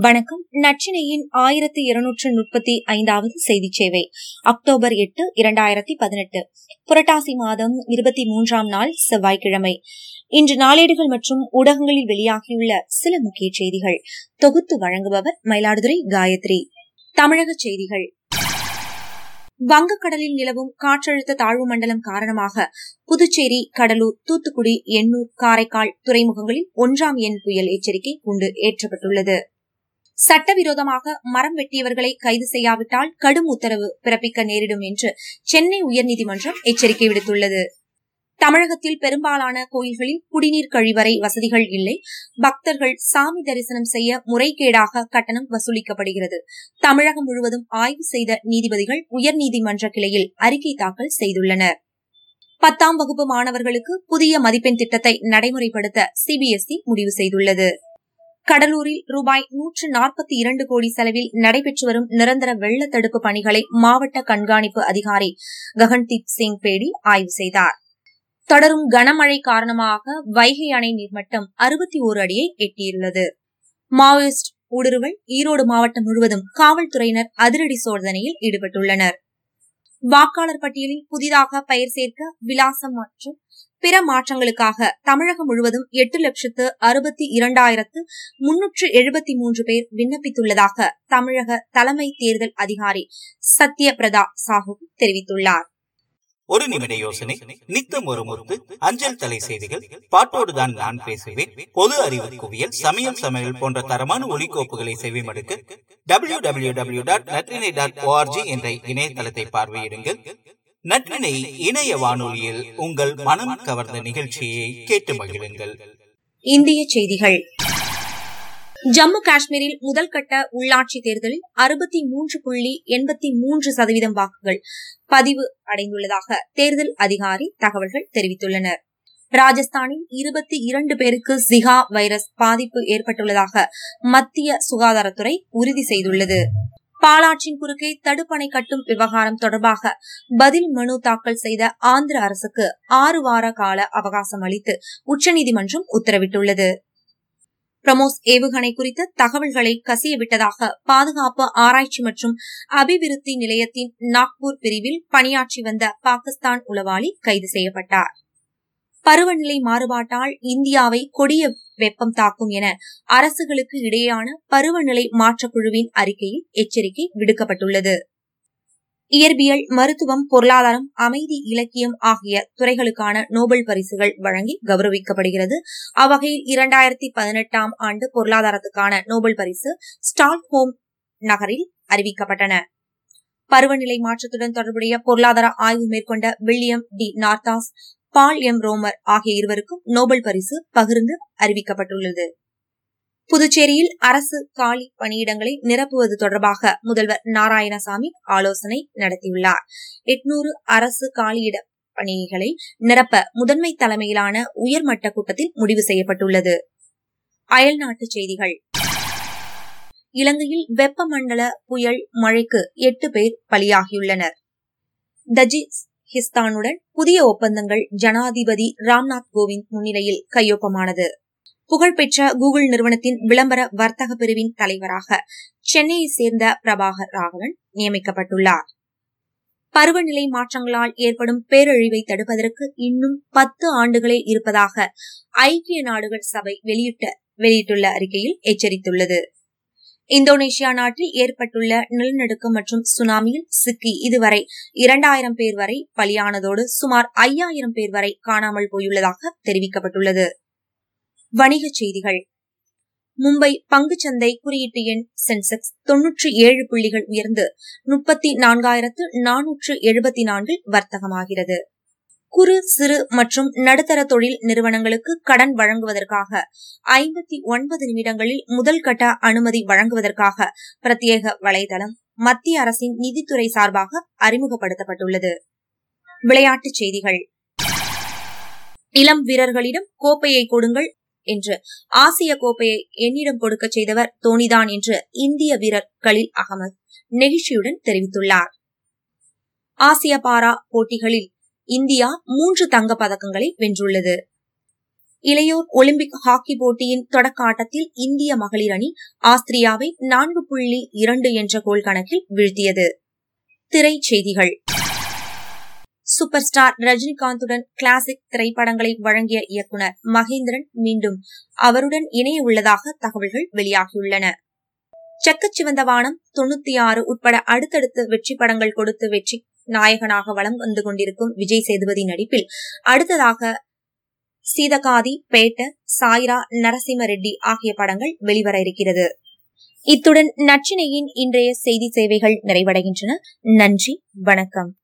வணக்கம். நச்சினையின் ஆயிரத்தி இருநூற்று முப்பத்தி ஐந்தாவது செய்தி சேவை அக்டோபர் எட்டு இரண்டாயிரத்தி பதினெட்டு. புரட்டாசி மாதம் இருபத்தி மூன்றாம் நாள் செவ்வாய்க்கிழமை. இன்று நாளேடுகள் மற்றும் ஊடகங்களில் வெளியாகியுள்ள சில முக்கிய செய்திகள். தொகுத்து வழங்குபவர் மயிலாடுதுறை காயத்ரி. தமிழக செய்திகள். வங்கக்கடலில் நிலவும் காற்றழுத்த தாழ்வு மண்டலம் காரணமாக புதுச்சேரி கடலூர் தூத்துக்குடி எண்ணூர் காரைக்கால் துறைமுகங்களில் ஒன்றாம் எண் புயல் எச்சரிக்கை கொண்டு ஏற்றப்பட்டுள்ளது. சட்டவிரோதமாக மரம் வெட்டியவர்களை கைது செய்யாவிட்டால் கடும் உத்தரவு பிறப்பிக்க நேரிடும் என்று சென்னை உயர்நீதிமன்றம் எச்சரிக்கை விடுத்துள்ளது. தமிழகத்தில் பெரும்பாலான கோயில்களில் குடிநீர் கழிவறை வசதிகள் இல்லை. பக்தர்கள் சாமி தரிசனம் செய்ய முறைகேடாக கட்டணம் வசூலிக்கப்படுகிறது. தமிழகம் முழுவதும் ஆய்வு செய்த நீதிபதிகள் உயர்நீதிமன்ற கிளையில் அறிக்கை தாக்கல் செய்துள்ளனர். பத்தாம் வகுப்பு மாணவர்களுக்கு புதிய மதிப்பெண் திட்டத்தை நடைமுறைப்படுத்த சிபிஎஸ்இ முடிவு செய்துள்ளது. கடலூரில் ரூபாய் நூற்று நாற்பத்தி இரண்டு கோடி செலவில் நடைபெற்று வரும் நிரந்தர வெள்ள தடுப்பு பணிகளை மாவட்ட கண்காணிப்பு அதிகாரி ககன்தீப் சிங் பேடி ஆய்வு செய்தார். தொடரும் கனமழை காரணமாக வைகை அணை நீர்மட்டம் அறுபத்தி ஓரு அடியை எட்டியுள்ளது. மாவோயிஸ்ட் ஊடுருவல் ஈரோடு மாவட்டம் முழுவதும் காவல்துறையினர் அதிரடி சோதனையில் ஈடுபட்டுள்ளனர். வாக்காளர் பட்டியலில் புதிதாக பெயர் சேர்க்க விலாசம் மற்றும் பிற மாற்றங்களுக்காக தமிழகம் முழுவதும் எட்டு லட்சத்து அறுபத்தி இரண்டாயிரத்து முன்னூற்று எழுபத்தி மூன்று பேர் விண்ணப்பித்துள்ளதாக தமிழக தலைமை தேர்தல் அதிகாரி சத்யபிரதா சாஹூ தெரிவித்துள்ளார். ஒரு நிமிட யோசனை நித்தம் ஒரு முறுக்கு அஞ்சல் தலை செய்திகள் பாட்டோடுதான் நான் பேசுவேன் பொது அறிவு குவியல் சமையல் சமையல் போன்ற தரமான ஒலிக்கோப்புகளை செவிமடுக்க W W W dot Natrinai dot ORG என்ற இணையதளத்தை பார்வையிடுங்கள். நற்றினை இணைய வானொலியில் உங்கள் மனம் கவர்ந்த நிகழ்ச்சியை கேட்டு மகிழுங்கள். இந்திய செய்திகள். ஜம்மு காஷ்மீரில் முதல் கட்ட உள்ளாட்சி தேர்தலில் அறுபத்தி மூன்று புள்ளி எண்பத்தி மூன்று சதவீதம் வாக்குகள் பதிவு அடைந்துள்ளதாக தேர்தல் அதிகாரி தகவல்கள் தெரிவித்துள்ளனர். ராஜஸ்தானில் இருபத்தி இரண்டு பேருக்கு ஜிகா வைரஸ் பாதிப்பு ஏற்பட்டுள்ளதாக மத்திய சுகாதாரத்துறை உறுதி செய்துள்ளது. பாலாற்றின் குறுக்கே தடுப்பணை கட்டும் விவகாரம் தொடர்பாக பதில் மனு தாக்கல் செய்த ஆந்திர அரசுக்கு ஆறு வார கால அவகாசம் அளித்து உச்சநீதிமன்றம் உத்தரவிட்டுள்ளது. பிரமோஸ் ஏவுகணை குறித்த தகவல்களை கசியவிட்டதாக பாதுகாப்பு ஆராய்ச்சி மற்றும் அபிவிருத்தி நிலையத்தின் நாக்பூர் பிரிவில் பணியாற்றி வந்த பாகிஸ்தான் உளவாளி கைது செய்யப்பட்டார். பருவநிலை மாறுபாட்டால் இந்தியாவை கொடிய வெப்பம் தாக்கும் என அரசுகளுக்கு இடையேயான பருவநிலை மாற்றக்குழுவின் அறிக்கையில் எச்சரிக்கை விடுக்கப்பட்டுள்ளது. இயற்பியல் மருத்துவம் பொருளாதாரம் அமைதி இலக்கியம் ஆகிய துறைகளுக்கான நோபல் பரிசுகள் வழங்கி கௌரவிக்கப்படுகிறது. அவ்வகையில் இரண்டாயிரத்தி பதினெட்டாம் ஆண்டு பொருளாதாரத்துக்கான நோபல் பரிசு ஸ்டால்ஹோம் நகரில் அறிவிக்கப்பட்டன. பருவநிலை மாற்றத்துடன் தொடர்புடைய பொருளாதார ஆய்வு மேற்கொண்ட William D Nordhaus Paul M Romer ஆகிய இருவருக்கும் நோபல் பரிசு பகிர்ந்து அறிவிக்கப்பட்டுள்ளது. புதுச்சேரியில் அரசு காலி பணியிடங்களை நிரப்புவது தொடர்பாக முதல்வர் நாராயணசாமி ஆலோசனை நடத்தியுள்ளார். எட்நூறு அரசு காலியிட பணிகளை நிரப்ப முதன்மை தலைமையிலான உயர்மட்ட கூட்டத்தில் முடிவு செய்யப்பட்டுள்ளது. அயல்நாட்டு செய்திகள். இலங்கையில் வெப்பமண்டல புயல் மழைக்கு எட்டு பேர் பலியாகியுள்ளனர். தஜிஸ் தஜிகிஸ்தானுடன் புதிய ஒப்பந்தங்கள் ஜனாதிபதி ராம்நாத் கோவிந்த் முன்னிலையில் கையொப்பமானது. புகழ்பெற்ற கூகுள் நிறுவனத்தின் விளம்பர வர்த்தக பிரிவின் தலைவராக சென்னையை சேர்ந்த பிரபாகர் ராகவன் நியமிக்கப்பட்டுள்ளார். பருவநிலை மாற்றங்களால் ஏற்படும் பேரழிவை தடுப்பதற்கு இன்னும் பத்து ஆண்டுகளே இருப்பதாக ஐக்கிய நாடுகள் சபை வெளியிட்ட வெளியிட்டுள்ள அறிக்கையில் எச்சரித்துள்ளது. இந்தோனேஷியா நாட்டில் ஏற்பட்டுள்ள நிலநடுக்கம் மற்றும் சுனாமியில் சிக்கி. இதுவரை இரண்டாயிரம் பேர் வரை பலியானதோடு சுமார் ஐயாயிரம் பேர் வரை காணாமல் போயுள்ளதாக தெரிவிக்கப்பட்டுள்ளது. வணிகச் செய்திகள். மும்பை பங்குச்சந்தை குறியீட்டு எண் சென்செக்ஸ் தொன்னூற்றி ஏழு புள்ளிகள் உயர்ந்து முப்பத்தி நான்காயிரத்து நானூற்று எழுபத்தி நான்கில் வர்த்தகமாகிறது. குறு சிறு மற்றும் நடுத்தர தொழில் நிறுவனங்களுக்கு கடன் வழங்குவதற்காக ஐம்பத்தி ஒன்பது நிமிடங்களில் முதல் கட்ட அனுமதி வழங்குவதற்காக பிரத்யேக வலைதளம் மத்திய அரசின் நிதித்துறை சார்பாக அறிமுகப்படுத்தப்பட்டுள்ளது. விளையாட்டுச் செய்திகள். இளம் வீரர்களிடம் கோப்பையை கொடுங்கள் என்று ஆசிய கோப்பையை என்னிடம் கொடுக்க செய்தவர் தோனிதான் என்று இந்திய வீரர் கலில் அகமது நெகிழ்ச்சியுடன் தெரிவித்துள்ளார். ஆசிய பாரா போட்டிகளில் இந்தியா மூன்று தங்கப் பதக்கங்களை வென்றுள்ளது. இளையோர் ஒலிம்பிக் ஹாக்கி போட்டியின் தொடக்க ஆட்டத்தில் இந்திய மகளிர் அணி ஆஸ்திரியாவை நான்கு புள்ளி இரண்டு என்ற கோல் கணக்கில் வீழ்த்தியது. திரைச்செய்திகள். சூப்பர் ஸ்டார் ரஜினிகாந்துடன் கிளாசிக் திரைப்படங்களை வழங்கிய இயக்குநர் மகேந்திரன் மீண்டும் அவருடன் இணைய உள்ளதாக தகவல்கள் வெளியாகியுள்ளன. செக்கச்சிவந்த வானம் தொண்ணூத்தி ஆறு உட்பட அடுத்தடுத்து வெற்றி படங்கள் கொடுத்து வெற்றி நாயகனாக வலம் வந்து கொண்டிருக்கும் விஜய் சேதுபதி நடிப்பில் அடுத்ததாக சீதகாதி பேட்ட சாய்ரா நரசிம்ம ரெட்டி ஆகிய படங்கள் வெளிவர இருக்கிறது. இத்துடன் நச்சினையின் இன்றைய செய்தி சேவைகள் நிறைவடைகின்றன. நன்றி வணக்கம்.